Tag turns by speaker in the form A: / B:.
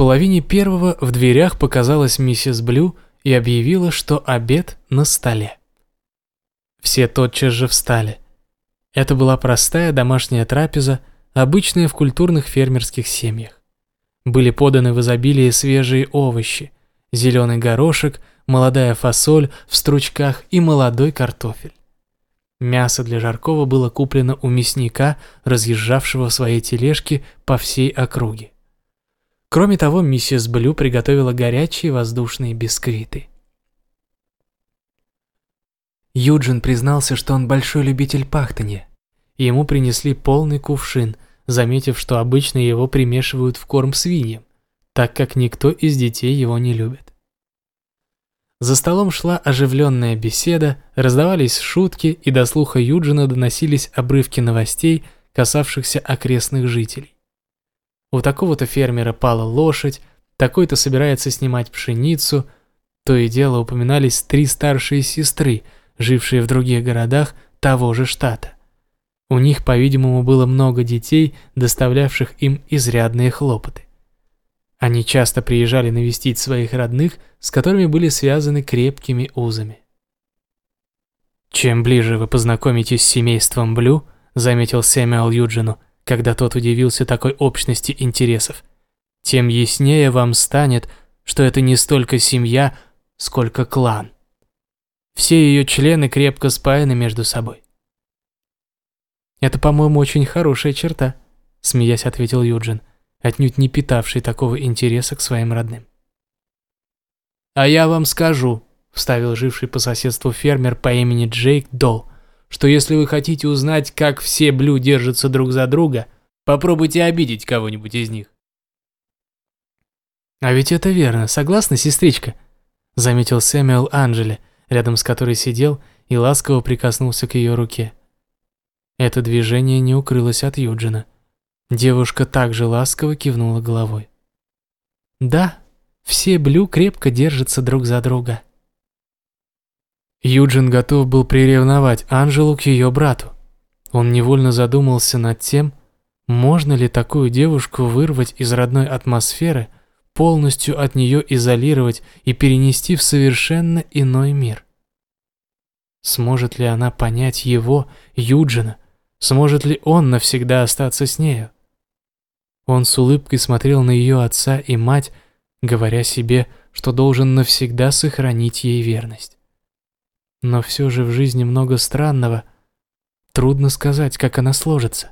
A: половине первого в дверях показалась миссис Блю и объявила, что обед на столе. Все тотчас же встали. Это была простая домашняя трапеза, обычная в культурных фермерских семьях. Были поданы в изобилии свежие овощи, зеленый горошек, молодая фасоль в стручках и молодой картофель. Мясо для Жаркова было куплено у мясника, разъезжавшего в своей тележке по всей округе. Кроме того, миссис Блю приготовила горячие воздушные бисквиты. Юджин признался, что он большой любитель пахтанья. Ему принесли полный кувшин, заметив, что обычно его примешивают в корм свиньям, так как никто из детей его не любит. За столом шла оживленная беседа, раздавались шутки, и до слуха Юджина доносились обрывки новостей, касавшихся окрестных жителей. У такого-то фермера пала лошадь, такой-то собирается снимать пшеницу, то и дело упоминались три старшие сестры, жившие в других городах того же штата. У них, по-видимому, было много детей, доставлявших им изрядные хлопоты. Они часто приезжали навестить своих родных, с которыми были связаны крепкими узами. «Чем ближе вы познакомитесь с семейством Блю», — заметил Сэмюэл Юджину, когда тот удивился такой общности интересов, «тем яснее вам станет, что это не столько семья, сколько клан. Все ее члены крепко спаяны между собой». «Это, по-моему, очень хорошая черта», — смеясь ответил Юджин отнюдь не питавший такого интереса к своим родным. «А я вам скажу», – вставил живший по соседству фермер по имени Джейк Долл, «что если вы хотите узнать, как все Блю держатся друг за друга, попробуйте обидеть кого-нибудь из них». «А ведь это верно, согласна, сестричка?» – заметил Сэмюэл Анджели, рядом с которой сидел и ласково прикоснулся к ее руке. Это движение не укрылось от Юджина. Девушка также ласково кивнула головой. «Да, все Блю крепко держатся друг за друга». Юджин готов был приревновать Анжелу к ее брату. Он невольно задумался над тем, можно ли такую девушку вырвать из родной атмосферы, полностью от нее изолировать и перенести в совершенно иной мир. Сможет ли она понять его, Юджина? Сможет ли он навсегда остаться с нею? Он с улыбкой смотрел на ее отца и мать, говоря себе, что должен навсегда сохранить ей верность. Но все же в жизни много странного. Трудно сказать, как она сложится.